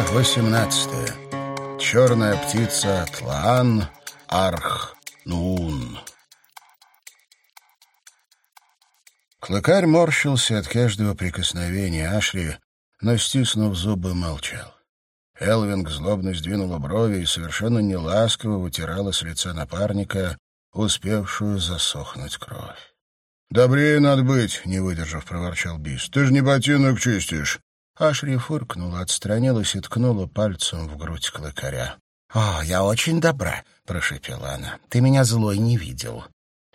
Глава 18. Черная птица Тлаан Арх Нуун. Клыкарь морщился от каждого прикосновения Ашри, но, стиснув зубы, молчал. Элвинг злобно сдвинула брови и совершенно неласково вытирала с лица напарника успевшую засохнуть кровь. «Добрее надо быть», — не выдержав, проворчал Бис. «Ты же не ботинок чистишь». Ашри фыркнула, отстранилась и ткнула пальцем в грудь клыкаря. «О, я очень добра», — прошепела она. «Ты меня злой не видел».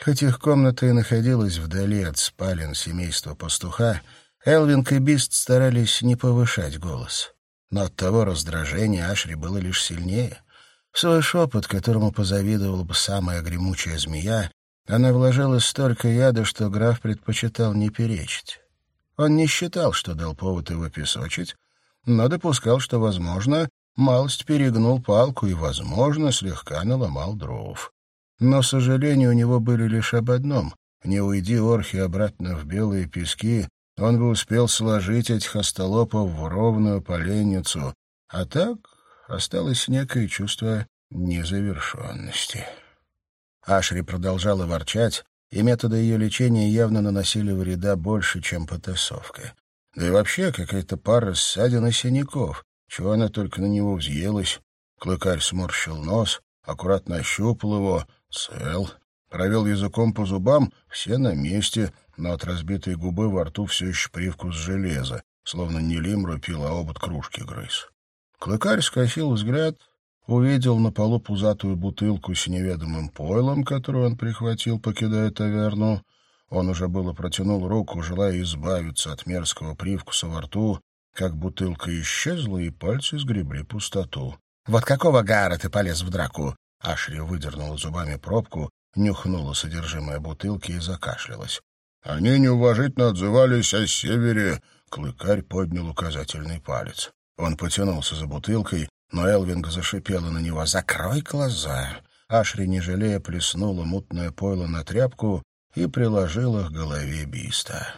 Хоть их комната и находилась вдали от спален семейства пастуха, Элвинг и Бист старались не повышать голос. Но от того раздражения Ашри было лишь сильнее. В свой шепот, которому позавидовала бы самая гремучая змея, она вложила столько яда, что граф предпочитал не перечить. Он не считал, что дал повод его песочить, но допускал, что, возможно, малость перегнул палку и, возможно, слегка наломал дров. Но сожаления у него были лишь об одном. Не уйди Орхи обратно в белые пески, он бы успел сложить этих остолопов в ровную поленницу, а так осталось некое чувство незавершенности. Ашри продолжала ворчать, и методы ее лечения явно наносили вреда больше, чем потасовка. Да и вообще какая-то пара ссадин и синяков, чего она только на него взъелась. Клыкарь сморщил нос, аккуратно ощупал его, цел, провел языком по зубам, все на месте, но от разбитой губы во рту все еще привкус железа, словно не лимру пил, а обод кружки грыз. Клыкарь скосил взгляд, увидел на полу пузатую бутылку с неведомым пойлом, которую он прихватил, покидая таверну. Он уже было протянул руку, желая избавиться от мерзкого привкуса во рту, как бутылка исчезла, и пальцы сгребли пустоту. — Вот какого гара ты полез в драку? Ашри выдернула зубами пробку, нюхнула содержимое бутылки и закашлялась. Они неуважительно отзывались о севере. Клыкарь поднял указательный палец. Он потянулся за бутылкой, но Элвинг зашипела на него «Закрой глаза!». Ашри, не жалея, плеснула мутное пойло на тряпку и приложила к голове Биста.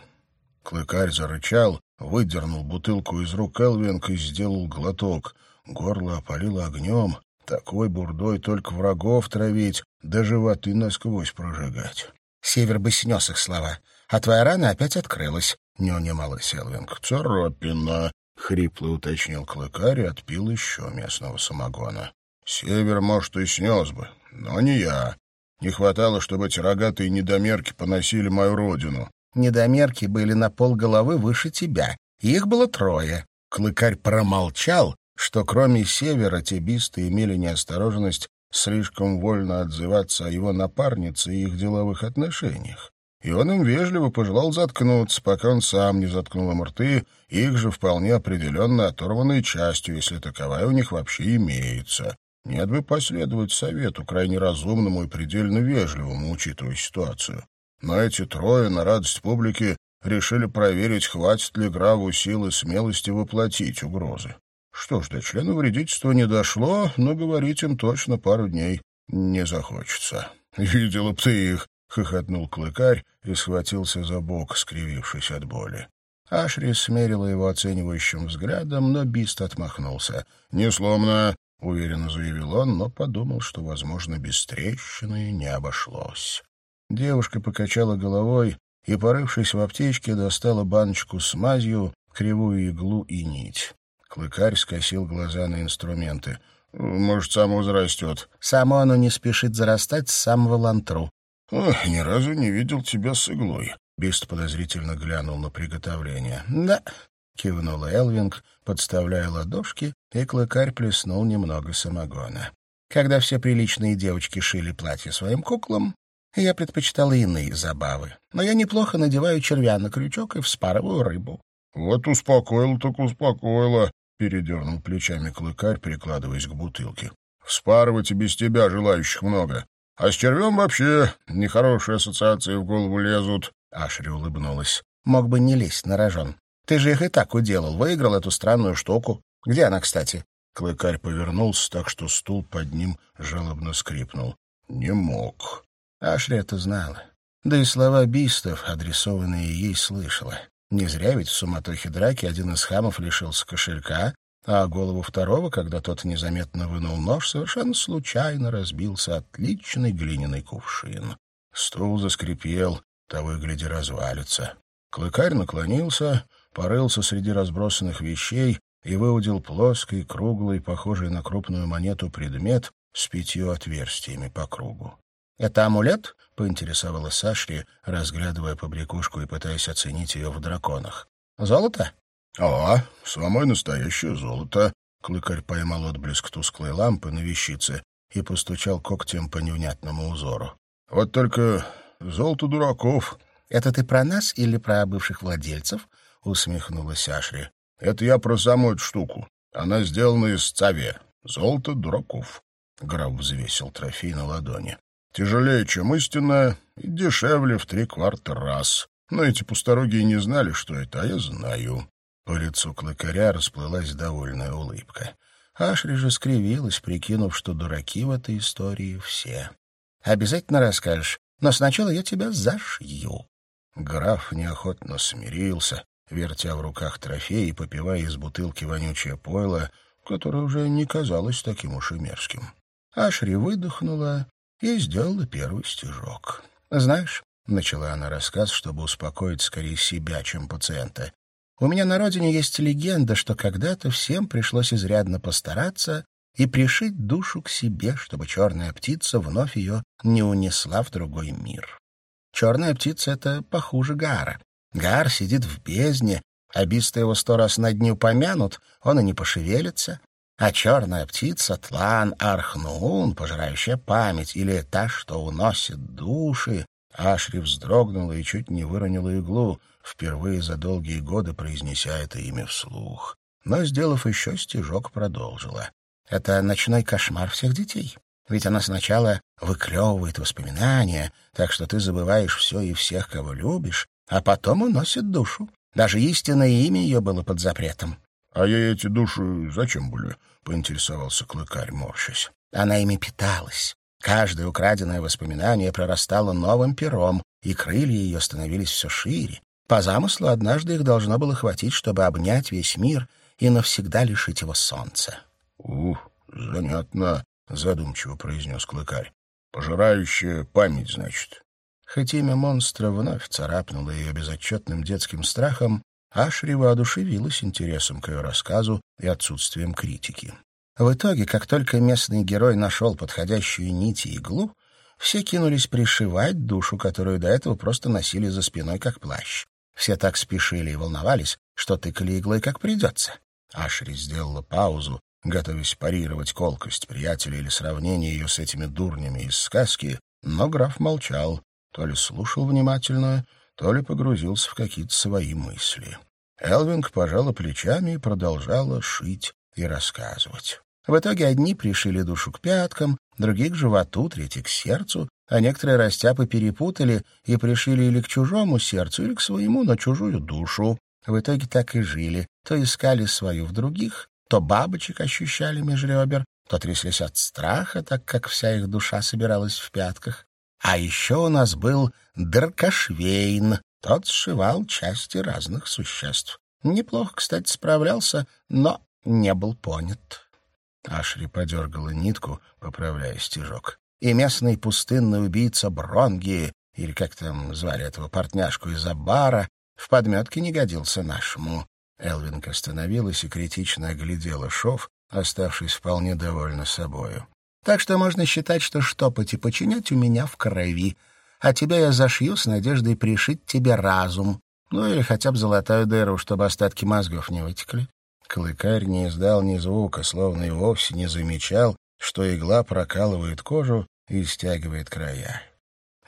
Клыкарь зарычал, выдернул бутылку из рук Элвинг и сделал глоток. Горло опалило огнем. Такой бурдой только врагов травить, да животы насквозь прожигать. Север бы снес их слова, а твоя рана опять открылась, — не унималась Элвинг. — Царапина, — хрипло уточнил клыкарь и отпил еще местного самогона. — Север, может, и снес бы, но не я. Не хватало, чтобы эти рогатые недомерки поносили мою родину. Недомерки были на пол головы выше тебя. Их было трое. Клыкарь промолчал, что кроме севера тебисты имели неосторожность слишком вольно отзываться о его напарнице и их деловых отношениях и он им вежливо пожелал заткнуться, пока он сам не заткнул им рты, их же вполне определенно оторванной частью, если таковая у них вообще имеется. Нет бы последовать совету, крайне разумному и предельно вежливому, учитывая ситуацию. Но эти трое, на радость публики, решили проверить, хватит ли Граву силы смелости воплотить угрозы. Что ж, до члена вредительства не дошло, но говорить им точно пару дней не захочется. Видела б ты их, — хохотнул клыкарь и схватился за бок, скривившись от боли. Ашри смерила его оценивающим взглядом, но Бист отмахнулся. «Не сломно», — уверенно заявил он, но подумал, что, возможно, без трещины не обошлось. Девушка покачала головой и, порывшись в аптечке, достала баночку с мазью, кривую иглу и нить. Клыкарь скосил глаза на инструменты. «Может, само зарастет». «Само оно не спешит зарастать с самого лантру», «Ох, ни разу не видел тебя с иглой». Бист подозрительно глянул на приготовление. «Да», — кивнула Элвинг, подставляя ладошки, и клыкарь плеснул немного самогона. «Когда все приличные девочки шили платья своим куклам, я предпочитала иные забавы. Но я неплохо надеваю червя на крючок и вспарываю рыбу». «Вот успокоил так успокоила», — передернул плечами клыкарь, прикладываясь к бутылке. «Вспарывать и без тебя желающих много. А с червем вообще нехорошие ассоциации в голову лезут. Ашри улыбнулась. Мог бы не лезть на рожон. Ты же их и так уделал, выиграл эту странную штуку. Где она, кстати? Клыкарь повернулся так, что стул под ним жалобно скрипнул. Не мог. Ашри это знала. Да и слова бистов, адресованные ей, слышала. Не зря ведь в суматохе драки один из хамов лишился кошелька, а голову второго, когда тот незаметно вынул нож, совершенно случайно разбился отличный глиняный кувшин. Стул заскрипел, того и гляди развалится. Клыкарь наклонился, порылся среди разбросанных вещей и выудил плоский, круглый, похожий на крупную монету предмет с пятью отверстиями по кругу. «Это амулет?» — поинтересовалась Сашри, разглядывая побрякушку и пытаясь оценить ее в драконах. «Золото?» «А, самое настоящее золото». Клыкарь поймал отблеск тусклой лампы на вещице и постучал когтем по невнятному узору. «Вот только золото дураков». «Это ты про нас или про бывших владельцев?» — усмехнулась Ашри. «Это я про саму эту штуку. Она сделана из цаве. Золото дураков». Граф взвесил трофей на ладони. «Тяжелее, чем истинное, и дешевле в три кварта раз. Но эти пусторогие не знали, что это, а я знаю». По лицу клыкаря расплылась довольная улыбка. Ашри же скривилась, прикинув, что дураки в этой истории все. «Обязательно расскажешь, но сначала я тебя зашью». Граф неохотно смирился, вертя в руках трофей и попивая из бутылки вонючее пойло, которое уже не казалось таким уж и мерзким. Ашри выдохнула и сделала первый стежок. «Знаешь», — начала она рассказ, чтобы успокоить скорее себя, чем пациента, «у меня на родине есть легенда, что когда-то всем пришлось изрядно постараться и пришить душу к себе, чтобы черная птица вновь ее не унесла в другой мир. Черная птица — это похуже Гара. Гар сидит в бездне, а бисты его сто раз на дне упомянут, он и не пошевелится. А черная птица — Тлан Архнуун, пожирающая память, или та, что уносит души. Ашри вздрогнула и чуть не выронила иглу, впервые за долгие годы произнеся это имя вслух. Но, сделав еще стежок, продолжила. Это ночной кошмар всех детей. Ведь она сначала выклевывает воспоминания, так что ты забываешь все и всех, кого любишь, а потом уносит душу. Даже истинное имя ее было под запретом. — А я эти души зачем были? — поинтересовался клыкарь, морщась. Она ими питалась. Каждое украденное воспоминание прорастало новым пером, и крылья ее становились все шире. По замыслу однажды их должно было хватить, чтобы обнять весь мир и навсегда лишить его солнца. — Ух, занятно, — задумчиво произнес клыкарь. — Пожирающая память, значит. Хоть имя монстра вновь царапнуло ее безотчетным детским страхом, Ашри воодушевилась интересом к ее рассказу и отсутствием критики. В итоге, как только местный герой нашел подходящую нить и иглу, все кинулись пришивать душу, которую до этого просто носили за спиной, как плащ. Все так спешили и волновались, что тыкали иглой, как придется. Ашри сделала паузу, готовясь парировать колкость приятеля или сравнение ее с этими дурнями из сказки, но граф молчал, то ли слушал внимательно, то ли погрузился в какие-то свои мысли. Элвинг пожала плечами и продолжала шить и рассказывать. В итоге одни пришили душу к пяткам, другие — к животу, третьи — к сердцу, а некоторые растяпы перепутали и пришили или к чужому сердцу, или к своему, но чужую душу. В итоге так и жили. То искали свою в других, то бабочек ощущали меж ребер, то тряслись от страха, так как вся их душа собиралась в пятках. А еще у нас был Даркашвейн, тот сшивал части разных существ. Неплохо, кстати, справлялся, но не был понят. Ашри подергала нитку, поправляя стежок. И местный пустынный убийца Бронги, или как там звали этого портняшку из Абара, в подметке не годился нашему. Элвинг остановилась и критично оглядела шов, оставшись вполне довольна собою. Так что можно считать, что штопать и починять у меня в крови, а тебя я зашью с надеждой пришить тебе разум, ну или хотя бы золотую дыру, чтобы остатки мозгов не вытекли. Клыкарь не издал ни звука, словно и вовсе не замечал, что игла прокалывает кожу и стягивает края.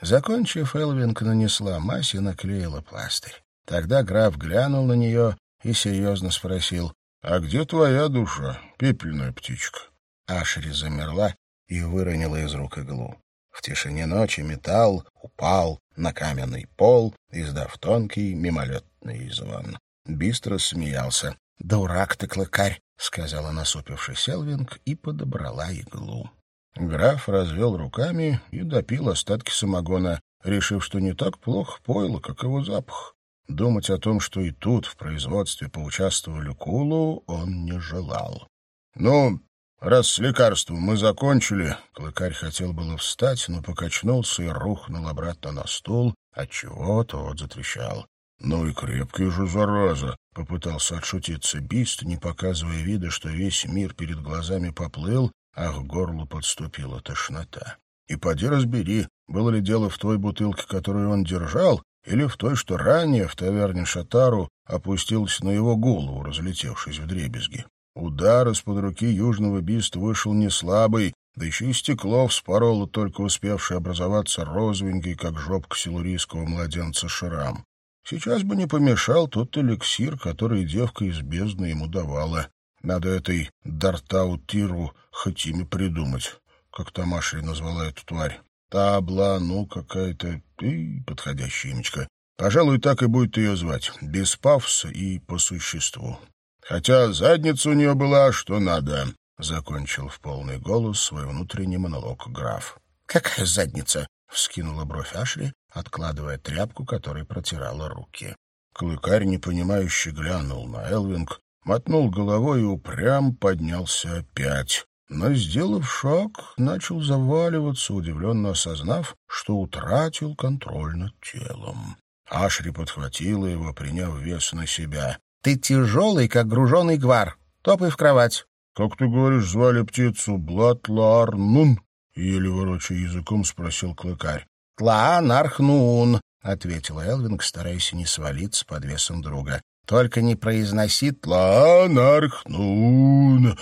Закончив, Элвинг нанесла мазь и наклеила пластырь. Тогда граф глянул на нее и серьезно спросил, «А где твоя душа, пепельная птичка?» Ашери замерла и выронила из рук иглу. В тишине ночи металл упал на каменный пол, издав тонкий мимолетный звон. Бистро смеялся. «Дурак ты, клыкарь!» — сказала насупившись Элвинг и подобрала иглу. Граф развел руками и допил остатки самогона, решив, что не так плохо пойло, как его запах. Думать о том, что и тут в производстве поучаствовали Кулу, он не желал. «Ну, раз с лекарством мы закончили...» Клыкарь хотел было встать, но покачнулся и рухнул обратно на стул, отчего тот затрещал. «Ну и крепкий же, зараза!» — попытался отшутиться Бист, не показывая вида, что весь мир перед глазами поплыл, а к горлу подступила тошнота. «И поди разбери, было ли дело в той бутылке, которую он держал, или в той, что ранее в таверне Шатару опустилась на его голову, разлетевшись в дребезги. Удар из-под руки южного биста вышел не слабый, да еще и стекло вспороло только успевший образоваться розовенький, как жопка силурийского младенца, шрам. Сейчас бы не помешал тот эликсир, который девка из бездны ему давала. Надо этой Дартаутиру хоть имя придумать, как Тамашри назвала эту тварь. Табла, ну, какая-то и подходящая имечка. Пожалуй, так и будет ее звать, без пафоса и по существу. Хотя задница у нее была, что надо, — закончил в полный голос свой внутренний монолог граф. — Какая задница? — вскинула бровь Ашри, откладывая тряпку, которой протирала руки. Клыкарь, непонимающе, глянул на Элвинг, мотнул головой и упрям поднялся опять но, сделав шаг, начал заваливаться, удивленно осознав, что утратил контроль над телом. Ашри подхватила его, приняв вес на себя. — Ты тяжелый, как груженый гвар. Топай в кровать. — Как ты говоришь, звали птицу Блатлаарнун? — еле ворочая языком спросил клыкарь. — Тлаанархнун, — ответила Элвинг, стараясь не свалиться под весом друга. Только не произноси «Тланархнун»,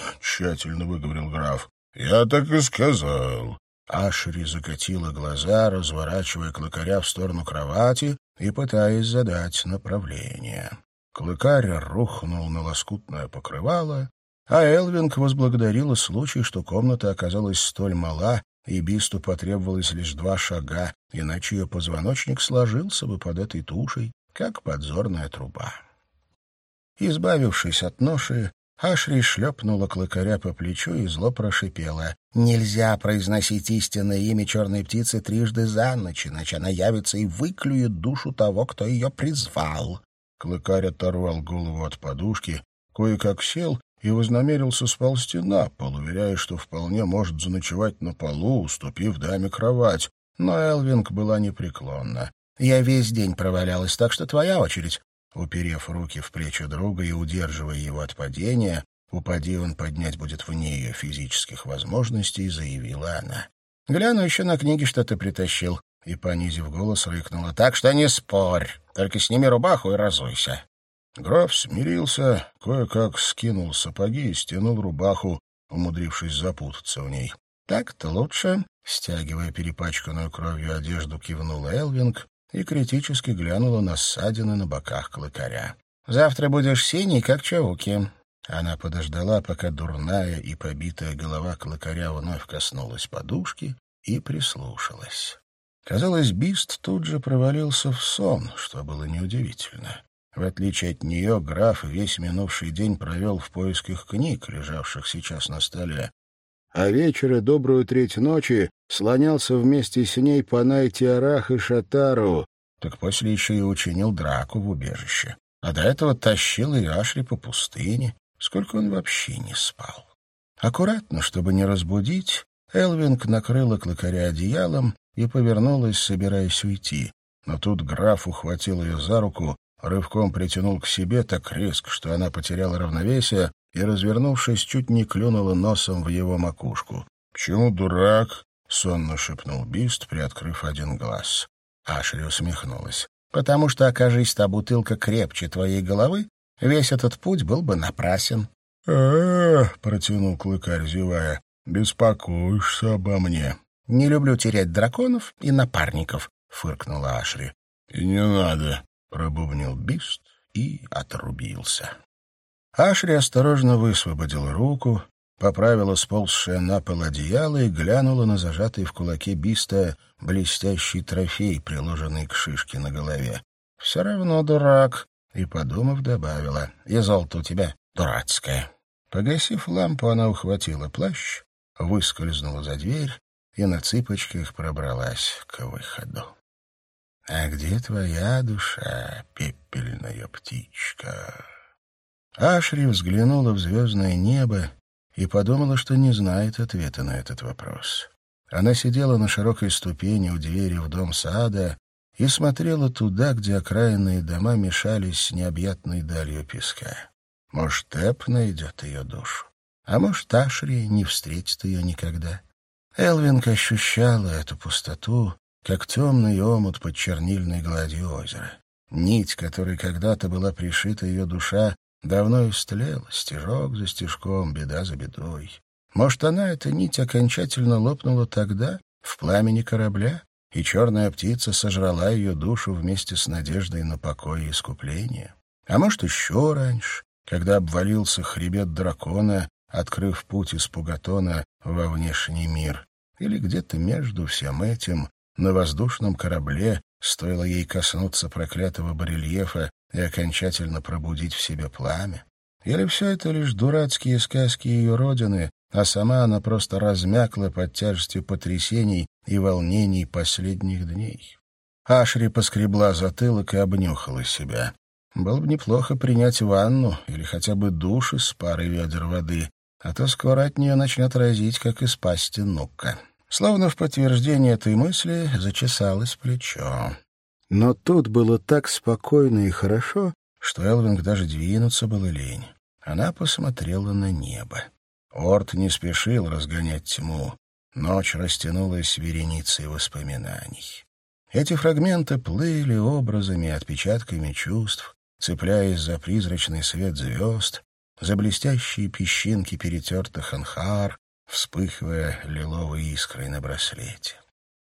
— тщательно выговорил граф. «Я так и сказал». Ашери закатила глаза, разворачивая клыкаря в сторону кровати и пытаясь задать направление. Клыкарь рухнул на лоскутное покрывало, а Элвинг возблагодарила случай, что комната оказалась столь мала, и Бисту потребовалось лишь два шага, иначе ее позвоночник сложился бы под этой тушей, как подзорная труба. Избавившись от ноши, Ашри шлепнула клыкаря по плечу и зло прошипела. «Нельзя произносить истинное имя черной птицы трижды за ночь, иначе она явится и выклюет душу того, кто ее призвал». Клыкарь оторвал голову от подушки, кое-как сел и вознамерился сползти на пол, уверяя, что вполне может заночевать на полу, уступив даме кровать. Но Элвинг была непреклонна. «Я весь день провалялась, так что твоя очередь. Уперев руки в плечи друга и удерживая его от падения, упади он поднять будет вне ее физических возможностей, заявила она. «Гляну еще на книги, что ты притащил». И, понизив голос, рыкнула. «Так что не спорь, только сними рубаху и разуйся». Граф смирился, кое-как скинул сапоги и стянул рубаху, умудрившись запутаться в ней. «Так-то лучше», — стягивая перепачканную кровью одежду, кивнула Элвинг и критически глянула на ссадины на боках клыкаря. «Завтра будешь синий, как чауки». Она подождала, пока дурная и побитая голова клыкаря вновь коснулась подушки и прислушалась. Казалось, Бист тут же провалился в сон, что было неудивительно. В отличие от нее, граф весь минувший день провел в поисках книг, лежавших сейчас на столе, а вечера добрую треть ночи слонялся вместе с ней по Найтиарах и Шатару, так после еще и учинил драку в убежище. А до этого тащил и Ашри по пустыне, сколько он вообще не спал. Аккуратно, чтобы не разбудить, Элвинг накрыла клыкаря одеялом и повернулась, собираясь уйти. Но тут граф ухватил ее за руку, рывком притянул к себе так резко, что она потеряла равновесие и, развернувшись, чуть не клюнула носом в его макушку. «Почему дурак?» — сонно шепнул Бист, приоткрыв один глаз. Ашри усмехнулась. «Потому что, окажись та бутылка крепче твоей головы, весь этот путь был бы напрасен». «А-а-а!» — протянул клыкарь, зевая. «Беспокоишься обо мне». «Не люблю терять драконов и напарников», — фыркнула Ашри. «И не надо», — пробубнил Бист и отрубился. Ашри осторожно высвободила руку, поправила сползшее на пол одеяло и глянула на зажатый в кулаке биста блестящий трофей, приложенный к шишке на голове. «Все равно дурак», — и, подумав, добавила, «И золото у тебя дурацкое». Погасив лампу, она ухватила плащ, выскользнула за дверь и на цыпочках пробралась к выходу. А где твоя душа, пепельная птичка? Ашри взглянула в звездное небо и подумала, что не знает ответа на этот вопрос. Она сидела на широкой ступени у двери в дом сада и смотрела туда, где окраинные дома мешались с необъятной далью песка. Может, Эп найдет ее душу, а может, Ашри не встретит ее никогда. Элвинг ощущала эту пустоту, как темный омут под чернильной гладью озера. Нить, которой когда-то была пришита ее душа, давно истлела, стежок за стежком, беда за бедой. Может, она, эта нить, окончательно лопнула тогда, в пламени корабля, и черная птица сожрала ее душу вместе с надеждой на покой и искупление. А может, еще раньше, когда обвалился хребет дракона, открыв путь из Пугатона во внешний мир. Или где-то между всем этим, на воздушном корабле, стоило ей коснуться проклятого барельефа и окончательно пробудить в себе пламя. Или все это лишь дурацкие сказки ее родины, а сама она просто размякла под тяжестью потрясений и волнений последних дней. Ашри поскребла затылок и обнюхала себя. Было бы неплохо принять ванну или хотя бы душ из пары ведер воды, а то скоро от нее начнет разить, как из пасти нука. Словно в подтверждение этой мысли зачесалось плечо. Но тут было так спокойно и хорошо, что Элвинг даже двинуться было лень. Она посмотрела на небо. Орд не спешил разгонять тьму. Ночь растянулась вереницей воспоминаний. Эти фрагменты плыли образами, отпечатками чувств, цепляясь за призрачный свет звезд, за блестящие песчинки перетертых анхар, вспыхивая лиловой искрой на браслете.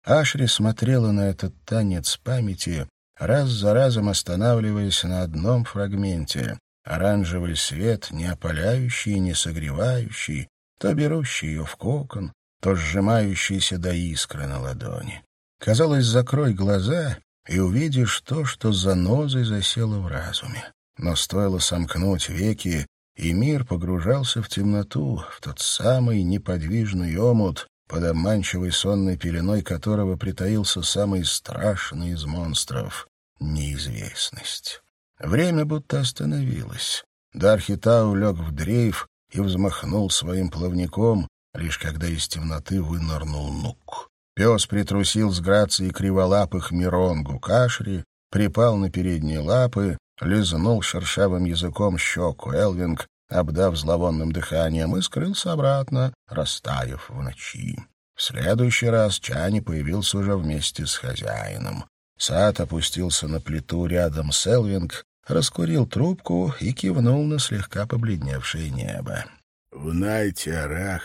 Ашри смотрела на этот танец памяти, раз за разом останавливаясь на одном фрагменте, Оранжевый свет, не опаляющий не согревающий, то берущий ее в кокон, то сжимающийся до искры на ладони. Казалось, закрой глаза и увидишь то, что за занозой засело в разуме. Но стоило сомкнуть веки, и мир погружался в темноту, в тот самый неподвижный омут, под обманчивой сонной пеленой которого притаился самый страшный из монстров — неизвестность. Время будто остановилось. Дархитау лег в дрейф и взмахнул своим плавником, лишь когда из темноты вынырнул Нук. Пес притрусил с грацией криволапых Миронгу кашри, припал на передние лапы, лизнул шершавым языком щеку Элвинг, обдав зловонным дыханием, и скрылся обратно, растаяв в ночи. В следующий раз Чани появился уже вместе с хозяином. Сад опустился на плиту рядом с Элвинг, раскурил трубку и кивнул на слегка побледневшее небо. «В Найте-Арах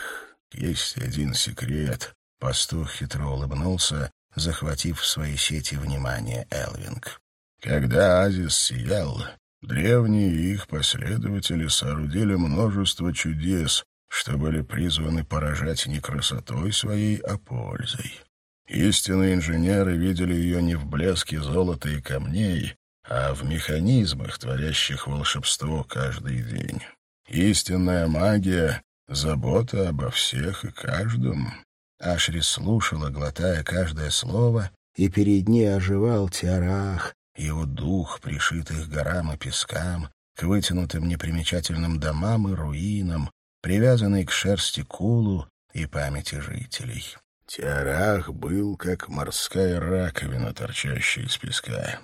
есть один секрет», — пастух хитро улыбнулся, захватив в свои сети внимание Элвинг. «Когда Азис сиял, древние и их последователи соорудили множество чудес, что были призваны поражать не красотой своей, а пользой. Истинные инженеры видели ее не в блеске золота и камней, а в механизмах, творящих волшебство каждый день. Истинная магия — забота обо всех и каждом. Ашри слушала, глотая каждое слово, и перед ней оживал Тиарах, его дух, пришитых горам и пескам, к вытянутым непримечательным домам и руинам, привязанный к шерсти Кулу и памяти жителей. Тиарах был как морская раковина, торчащая из песка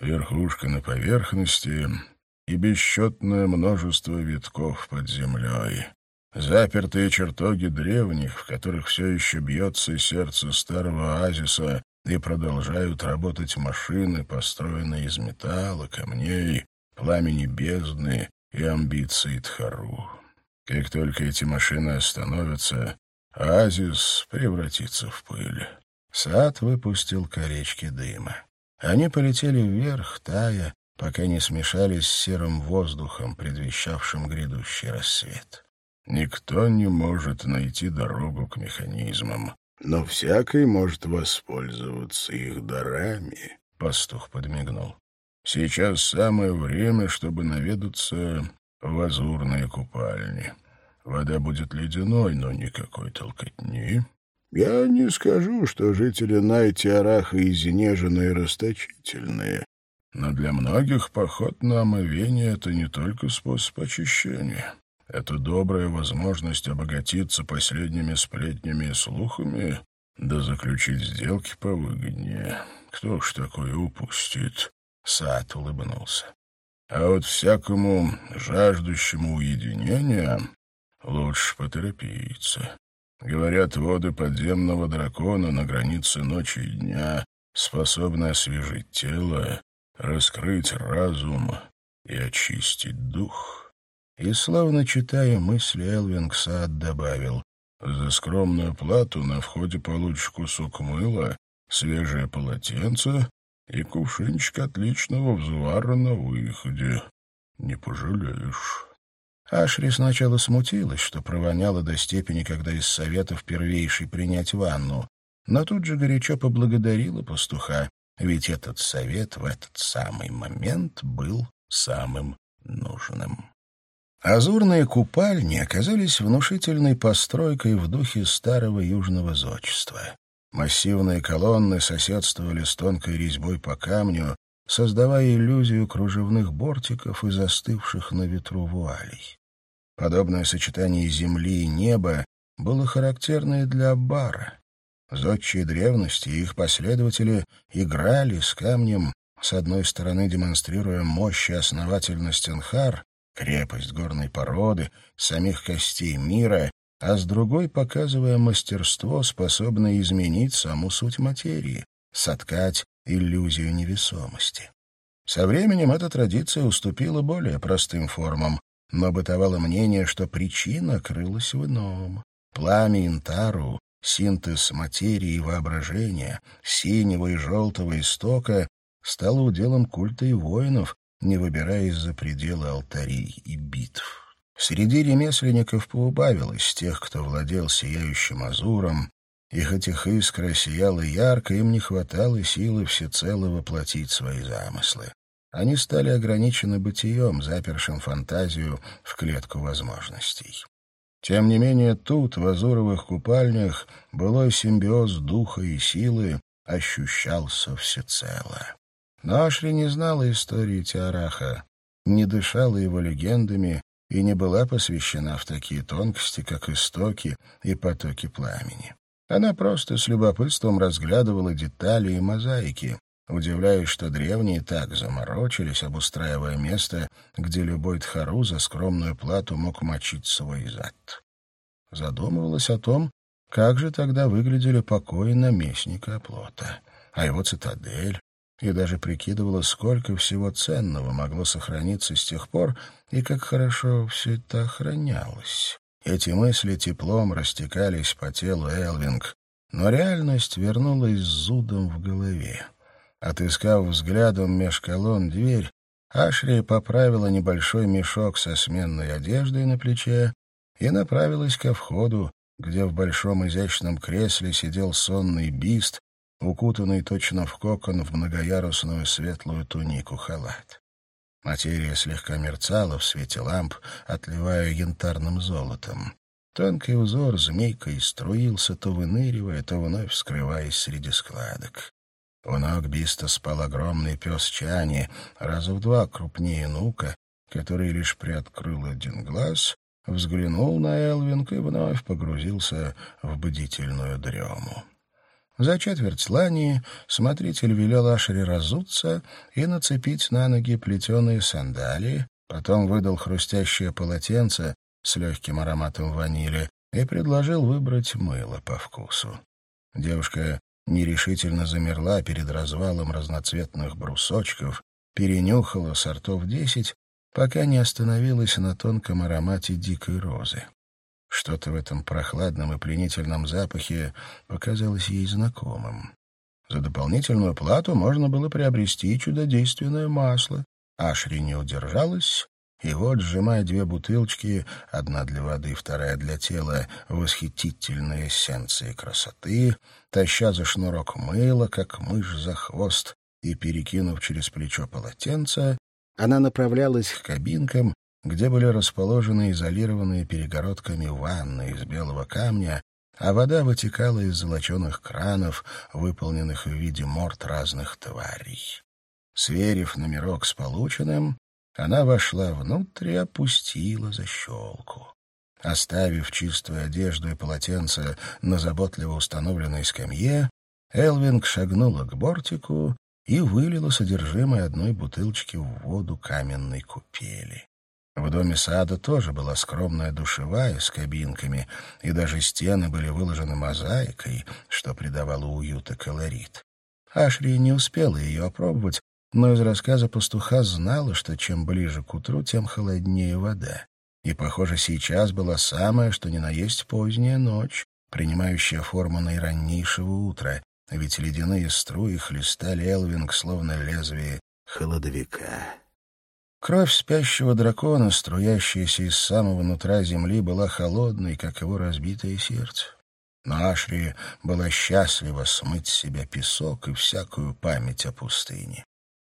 верхушка на поверхности и бесчетное множество витков под землей. Запертые чертоги древних, в которых все еще бьется сердце старого оазиса, и продолжают работать машины, построенные из металла, камней, пламени бездны и амбиций Тхару. Как только эти машины остановятся, оазис превратится в пыль. Сад выпустил коречки дыма. Они полетели вверх, тая, пока не смешались с серым воздухом, предвещавшим грядущий рассвет. Никто не может найти дорогу к механизмам, но всякий может воспользоваться их дарами, — пастух подмигнул. Сейчас самое время, чтобы наведаться в азурные купальни. Вода будет ледяной, но никакой толкотни. Я не скажу, что жители Найти-Араха изнеженные и расточительные, но для многих поход на омовение — это не только способ очищения. Это добрая возможность обогатиться последними сплетнями и слухами, да заключить сделки повыгоднее. Кто ж такое упустит? Сад улыбнулся. А вот всякому жаждущему уединения лучше поторопиться. Говорят, воды подземного дракона на границе ночи и дня способны освежить тело, раскрыть разум и очистить дух. И, словно читая мысли, Элвинг Сад добавил, «За скромную плату на входе получишь кусок мыла, свежее полотенце и кувшинчик отличного взвара на выходе. Не пожалеешь». Ашри сначала смутилась, что провоняло до степени, когда из советов первейший принять ванну, но тут же горячо поблагодарила пастуха, ведь этот совет в этот самый момент был самым нужным. Азурные купальни оказались внушительной постройкой в духе старого южного зодчества. Массивные колонны соседствовали с тонкой резьбой по камню, создавая иллюзию кружевных бортиков и застывших на ветру вуалей. Подобное сочетание земли и неба было характерно и для Аббара. Зодчие древности и их последователи играли с камнем, с одной стороны демонстрируя мощь и основательность Энхар, крепость горной породы, самих костей мира, а с другой показывая мастерство, способное изменить саму суть материи, соткать иллюзию невесомости. Со временем эта традиция уступила более простым формам, но бытовало мнение, что причина крылась в ином. Пламя Интару, синтез материи и воображения, синего и желтого истока, стало уделом культа и воинов, не выбираясь за пределы алтарей и битв. Среди ремесленников поубавилось тех, кто владел сияющим азуром, и хоть их искра сияла ярко, им не хватало силы всецело воплотить свои замыслы. Они стали ограничены бытием, запершим фантазию в клетку возможностей. Тем не менее тут, в азуровых купальнях, былой симбиоз духа и силы ощущался всецело. Но Ашри не знала истории Тиараха, не дышала его легендами и не была посвящена в такие тонкости, как истоки и потоки пламени. Она просто с любопытством разглядывала детали и мозаики, удивляясь, что древние так заморочились, обустраивая место, где любой тхару за скромную плату мог мочить свой зад. Задумывалась о том, как же тогда выглядели покои наместника оплота, а его цитадель, и даже прикидывала, сколько всего ценного могло сохраниться с тех пор и как хорошо все это охранялось. Эти мысли теплом растекались по телу Элвинг, но реальность вернулась зудом в голове. Отыскав взглядом меж колонн дверь, Ашри поправила небольшой мешок со сменной одеждой на плече и направилась ко входу, где в большом изящном кресле сидел сонный бист, укутанный точно в кокон в многоярусную светлую тунику халат. Материя слегка мерцала в свете ламп, отливая янтарным золотом. Тонкий узор змейкой струился, то выныривая, то вновь скрываясь среди складок. У ног Биста спал огромный пес Чани, раза в два крупнее Нука, который лишь приоткрыл один глаз, взглянул на Элвинг и вновь погрузился в бдительную дрему. За четверть слани смотритель велел Ашере разуться и нацепить на ноги плетеные сандалии, потом выдал хрустящее полотенце с легким ароматом ванили и предложил выбрать мыло по вкусу. Девушка нерешительно замерла перед развалом разноцветных брусочков, перенюхала сортов десять, пока не остановилась на тонком аромате дикой розы. Что-то в этом прохладном и пленительном запахе показалось ей знакомым. За дополнительную плату можно было приобрести чудодейственное масло. Ашри не удержалась и вот, сжимая две бутылочки, одна для воды, вторая для тела, восхитительные эссенции красоты, таща за шнурок мыла, как мышь за хвост, и, перекинув через плечо полотенце, она направлялась к кабинкам, где были расположены изолированные перегородками ванны из белого камня, а вода вытекала из золоченых кранов, выполненных в виде морд разных тварей. Сверив номерок с полученным, она вошла внутрь и опустила защелку. Оставив чистую одежду и полотенце на заботливо установленной скамье, Элвинг шагнула к бортику и вылила содержимое одной бутылочки в воду каменной купели. В доме сада тоже была скромная душевая с кабинками, и даже стены были выложены мозаикой, что придавало уют и колорит. Ашри не успела ее опробовать, но из рассказа пастуха знала, что чем ближе к утру, тем холоднее вода. И, похоже, сейчас была самая, что ни на есть поздняя ночь, принимающая форму наираннейшего утра, ведь ледяные струи хлестали Элвинг, словно лезвие холодовика. Кровь спящего дракона, струящаяся из самого нутра земли, была холодной, как его разбитое сердце. Но Ашри была счастлива смыть с себя песок и всякую память о пустыне.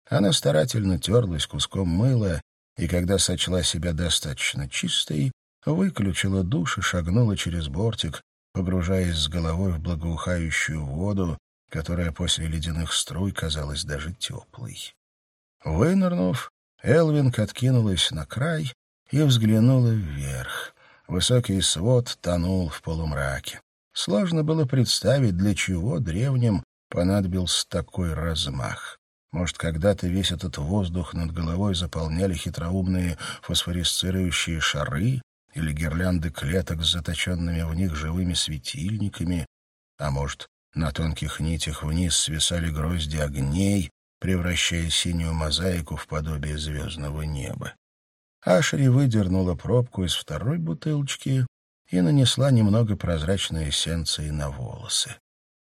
Она старательно терлась куском мыла, и когда сочла себя достаточно чистой, выключила душ и шагнула через бортик, погружаясь с головой в благоухающую воду, которая после ледяных струй казалась даже теплой. Вынырнув, Элвинг откинулась на край и взглянула вверх. Высокий свод тонул в полумраке. Сложно было представить, для чего древним понадобился такой размах. Может, когда-то весь этот воздух над головой заполняли хитроумные фосфорисцирующие шары или гирлянды клеток с заточенными в них живыми светильниками, а может, на тонких нитях вниз свисали грозди огней, превращая синюю мозаику в подобие звездного неба. Ашери выдернула пробку из второй бутылочки и нанесла немного прозрачной эссенции на волосы.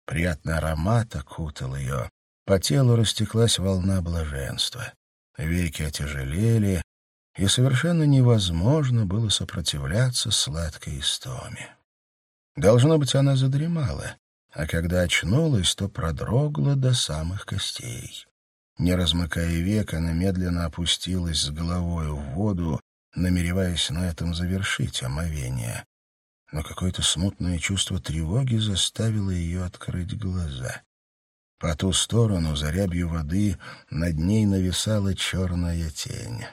Приятный аромат окутал ее, по телу растеклась волна блаженства. Веки отяжелели, и совершенно невозможно было сопротивляться сладкой истоме. Должно быть, она задремала, а когда очнулась, то продрогла до самых костей. Не размыкая век, она медленно опустилась с головой в воду, намереваясь на этом завершить омовение. Но какое-то смутное чувство тревоги заставило ее открыть глаза. По ту сторону, за рябью воды, над ней нависала черная тень.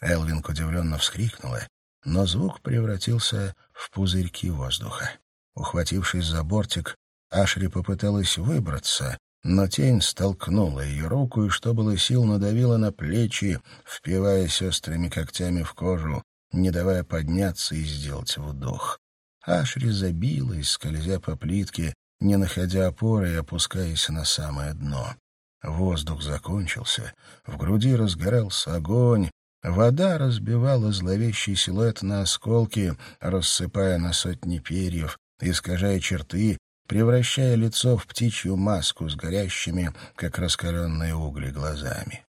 Элвинг удивленно вскрикнула, но звук превратился в пузырьки воздуха. Ухватившись за бортик, Ашри попыталась выбраться, но тень столкнула ее руку и, что было сил, надавила на плечи, впиваясь острыми когтями в кожу, не давая подняться и сделать вдох. Ашри забилась, скользя по плитке, не находя опоры и опускаясь на самое дно. Воздух закончился, в груди разгорался огонь, вода разбивала зловещий силуэт на осколки, рассыпая на сотни перьев, искажая черты, превращая лицо в птичью маску с горящими, как раскаленные угли, глазами.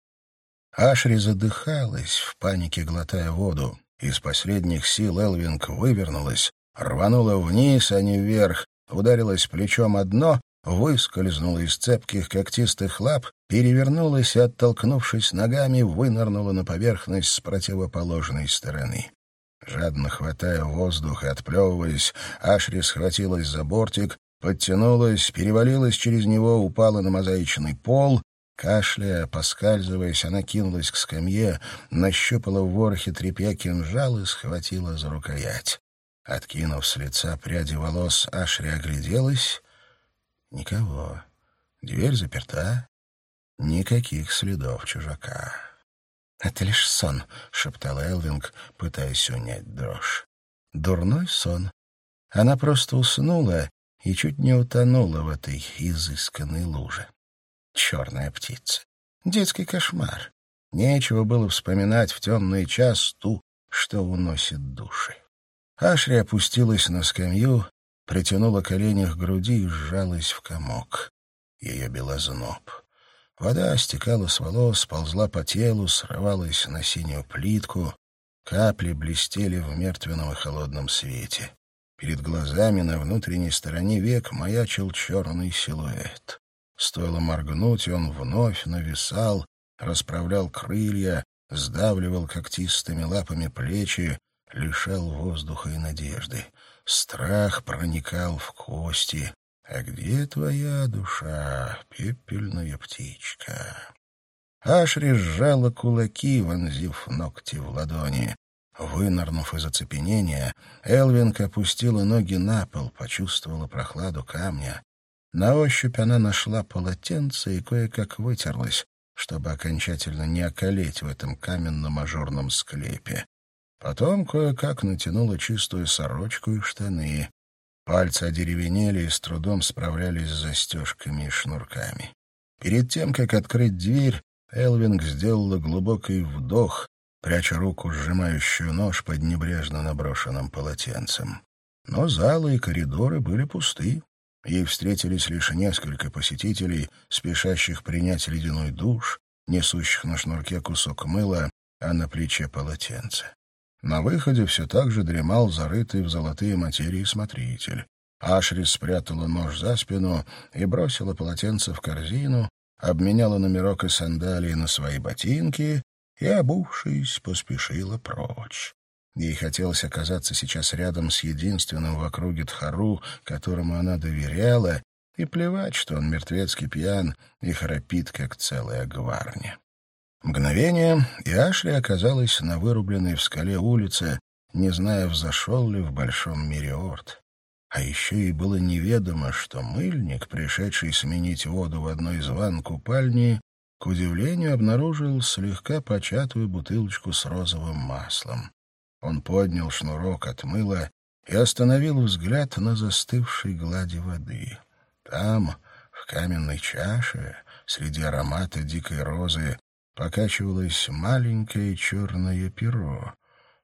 Ашри задыхалась, в панике глотая воду. Из последних сил Элвинг вывернулась, рванула вниз, а не вверх, ударилась плечом о дно, выскользнула из цепких когтистых лап, перевернулась и, оттолкнувшись ногами, вынырнула на поверхность с противоположной стороны. Жадно хватая воздух и отплевываясь, Ашри схватилась за бортик, подтянулась, перевалилась через него, упала на мозаичный пол. Кашляя, поскальзываясь, она кинулась к скамье, нащупала в ворохе тряпья кинжал и схватила за рукоять. Откинув с лица пряди волос, Ашри огляделась. Никого. Дверь заперта. Никаких следов чужака. «Это лишь сон», — шептала Элвинг, пытаясь унять дрожь. «Дурной сон. Она просто уснула и чуть не утонула в этой изысканной луже. Черная птица. Детский кошмар. Нечего было вспоминать в темный час ту, что уносит души. Ашри опустилась на скамью, притянула колени к груди и сжалась в комок. Ее белозноб. Вода стекала с волос, ползла по телу, срывалась на синюю плитку. Капли блестели в мертвенном и холодном свете. Перед глазами на внутренней стороне век маячил черный силуэт. Стоило моргнуть, он вновь нависал, расправлял крылья, сдавливал когтистыми лапами плечи, лишал воздуха и надежды. страх проникал в кости. «А где твоя душа, пепельная птичка?» Ашри сжала кулаки, вонзив ногти в ладони. Вынырнув из оцепенения, Элвинг опустила ноги на пол, почувствовала прохладу камня. На ощупь она нашла полотенце и кое-как вытерлась, чтобы окончательно не околеть в этом каменном ажурном склепе. Потом кое-как натянула чистую сорочку и штаны. Пальцы одеревенели и с трудом справлялись с застежками и шнурками. Перед тем, как открыть дверь, Элвинг сделала глубокий вдох, пряча руку, сжимающую нож под небрежно наброшенным полотенцем. Но залы и коридоры были пусты. Ей встретились лишь несколько посетителей, спешащих принять ледяной душ, несущих на шнурке кусок мыла, а на плече полотенце. На выходе все так же дремал зарытый в золотые материи смотритель. Ашри спрятала нож за спину и бросила полотенце в корзину, обменяла номерок и сандалии на свои ботинки и, обувшись, поспешила прочь. Ей хотелось оказаться сейчас рядом с единственным в округе Тхару, которому она доверяла, и плевать, что он мертвецкий пьян и храпит, как целая гварня. Мгновение, и Ашли оказалась на вырубленной в скале улице, не зная, взошел ли в большом мире Орд. А еще ей было неведомо, что мыльник, пришедший сменить воду в одной из ванн купальни, к удивлению обнаружил слегка початую бутылочку с розовым маслом. Он поднял шнурок от мыла и остановил взгляд на застывшей глади воды. Там, в каменной чаше, среди аромата дикой розы, покачивалось маленькое черное перо.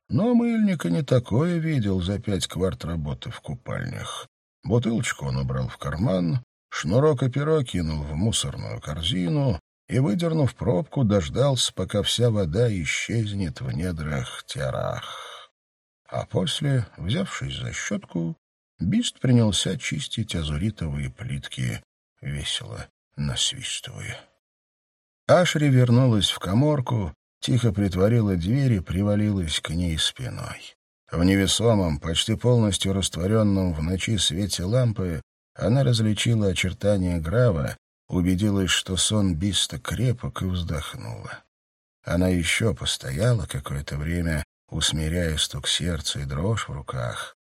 Но мыльника не такое видел за пять кварт работы в купальнях. Бутылочку он убрал в карман, шнурок и перо кинул в мусорную корзину и, выдернув пробку, дождался, пока вся вода исчезнет в недрах тярах. А после, взявшись за щетку, Бист принялся чистить азуритовые плитки, весело насвистывая. Ашри вернулась в коморку, тихо притворила дверь и привалилась к ней спиной. В невесомом, почти полностью растворенном в ночи свете лампы она различила очертания Грава, убедилась, что сон Биста крепок, и вздохнула. Она еще постояла какое-то время, усмиряя стук сердца и дрожь в руках,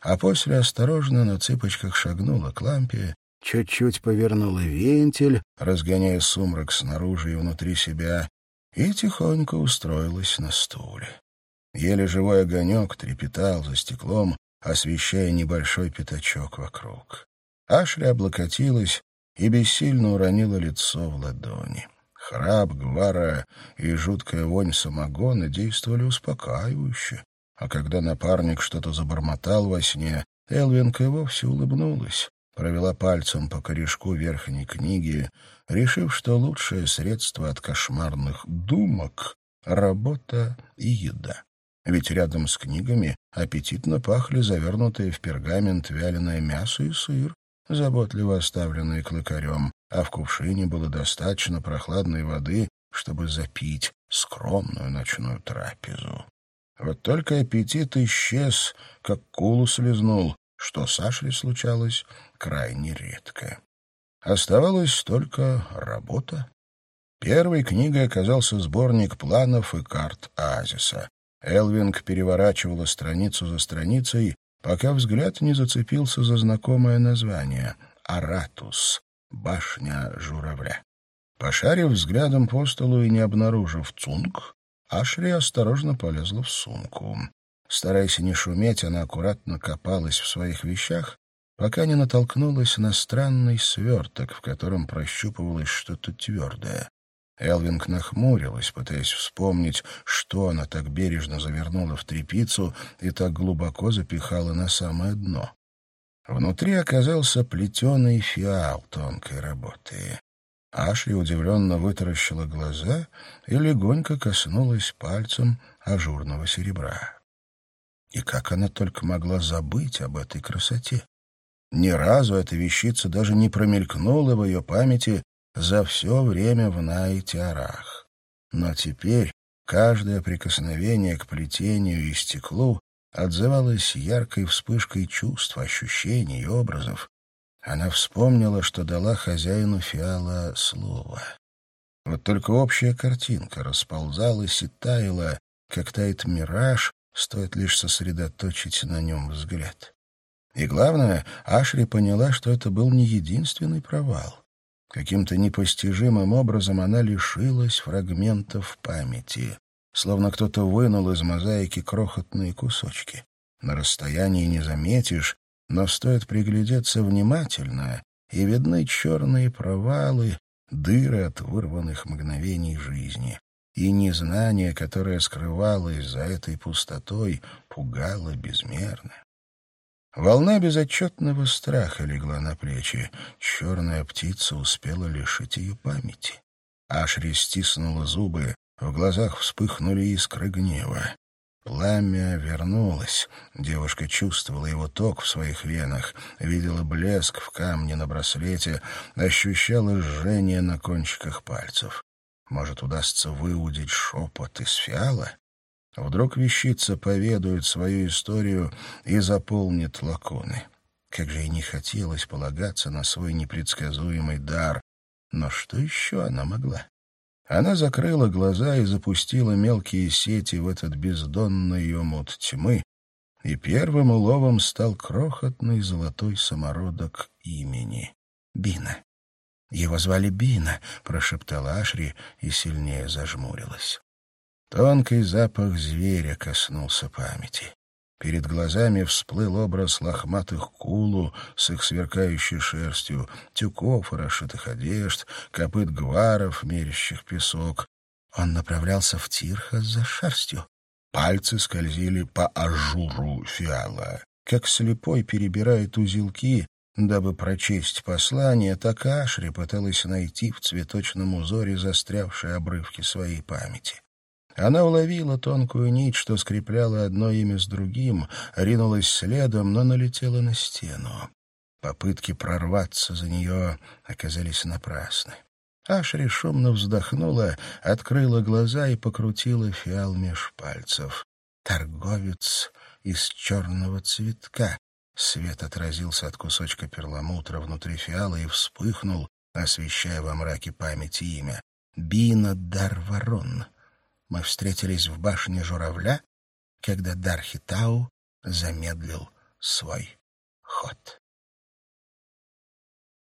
а после осторожно на цыпочках шагнула к лампе, чуть-чуть повернула вентиль, разгоняя сумрак снаружи и внутри себя, и тихонько устроилась на стуле. Еле живой огонек трепетал за стеклом, освещая небольшой пятачок вокруг. Ашли облокотилась и бессильно уронила лицо в ладони. Храп, гвара и жуткая вонь самогона действовали успокаивающе, а когда напарник что-то забормотал во сне, Элвинка и вовсе улыбнулась, провела пальцем по корешку верхней книги, решив, что лучшее средство от кошмарных думок — работа и еда. Ведь рядом с книгами аппетитно пахли завернутые в пергамент вяленое мясо и сыр, заботливо оставленные клыкарем, а в кувшине было достаточно прохладной воды, чтобы запить скромную ночную трапезу. Вот только аппетит исчез, как кулу слезнул, что с Ашли случалось крайне редко. Оставалась только работа. Первой книгой оказался сборник планов и карт Оазиса. Элвинг переворачивала страницу за страницей, пока взгляд не зацепился за знакомое название — «Аратус» — «Башня журавля». Пошарив взглядом по столу и не обнаружив цунг, Ашри осторожно полезла в сумку. Стараясь не шуметь, она аккуратно копалась в своих вещах, пока не натолкнулась на странный сверток, в котором прощупывалось что-то твердое. Элвинг нахмурилась, пытаясь вспомнить, что она так бережно завернула в тряпицу и так глубоко запихала на самое дно. Внутри оказался плетеный фиал тонкой работы. Ашли удивленно вытаращила глаза и легонько коснулась пальцем ажурного серебра. И как она только могла забыть об этой красоте? Ни разу эта вещица даже не промелькнула в ее памяти за все время в Найтиарах. Но теперь каждое прикосновение к плетению и стеклу отзывалась яркой вспышкой чувств, ощущений и образов. Она вспомнила, что дала хозяину фиала слово. Вот только общая картинка расползалась и таяла, как тает мираж, стоит лишь сосредоточить на нем взгляд. И главное, Ашри поняла, что это был не единственный провал. Каким-то непостижимым образом она лишилась фрагментов памяти, словно кто-то вынул из мозаики крохотные кусочки. На расстоянии не заметишь, но стоит приглядеться внимательно, и видны черные провалы, дыры от вырванных мгновений жизни. И незнание, которое скрывалось за этой пустотой, пугало безмерно. Волна безотчетного страха легла на плечи. Черная птица успела лишить ее памяти. Ашри стиснула зубы, в глазах вспыхнули искры гнева. Пламя вернулось. Девушка чувствовала его ток в своих венах, видела блеск в камне на браслете, ощущала жжение на кончиках пальцев. Может, удастся выудить шепот из фиала? Вдруг вещица поведает свою историю и заполнит лаконы. Как же ей не хотелось полагаться на свой непредсказуемый дар. Но что еще она могла? Она закрыла глаза и запустила мелкие сети в этот бездонный омут тьмы, и первым уловом стал крохотный золотой самородок имени — Бина. «Его звали Бина», — прошептала Ашри и сильнее зажмурилась. Тонкий запах зверя коснулся памяти. Перед глазами всплыл образ лохматых кулу с их сверкающей шерстью, тюков и расшитых одежд, копыт гваров, мерящих песок. Он направлялся в Тирха за шерстью. Пальцы скользили по ажуру фиала. Как слепой перебирает узелки, дабы прочесть послание, так Ашри пыталась найти в цветочном узоре застрявшие обрывки своей памяти. Она уловила тонкую нить, что скрепляла одно имя с другим, ринулась следом, но налетела на стену. Попытки прорваться за нее оказались напрасны. Ашри шумно вздохнула, открыла глаза и покрутила фиал меж пальцев. Торговец из черного цветка. Свет отразился от кусочка перламутра внутри фиала и вспыхнул, освещая во мраке памяти имя. Бина Дарварон. Мы встретились в башне журавля, когда Дархитау замедлил свой ход.